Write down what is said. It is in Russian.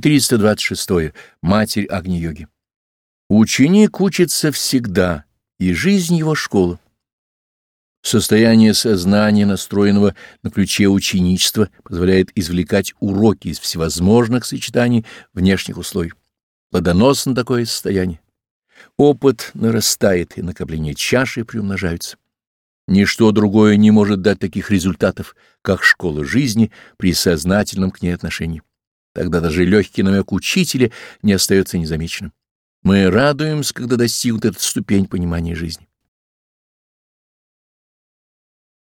426. Матерь Агни-йоги. Ученик учится всегда, и жизнь его школа. Состояние сознания, настроенного на ключе ученичества, позволяет извлекать уроки из всевозможных сочетаний внешних условий. Плодоносно такое состояние. Опыт нарастает, и накопление чаши приумножаются. Ничто другое не может дать таких результатов, как школа жизни при сознательном к ней отношении. Тогда даже легкий намек учителя не остается незамеченным. Мы радуемся, когда достигнут эту ступень понимания жизни.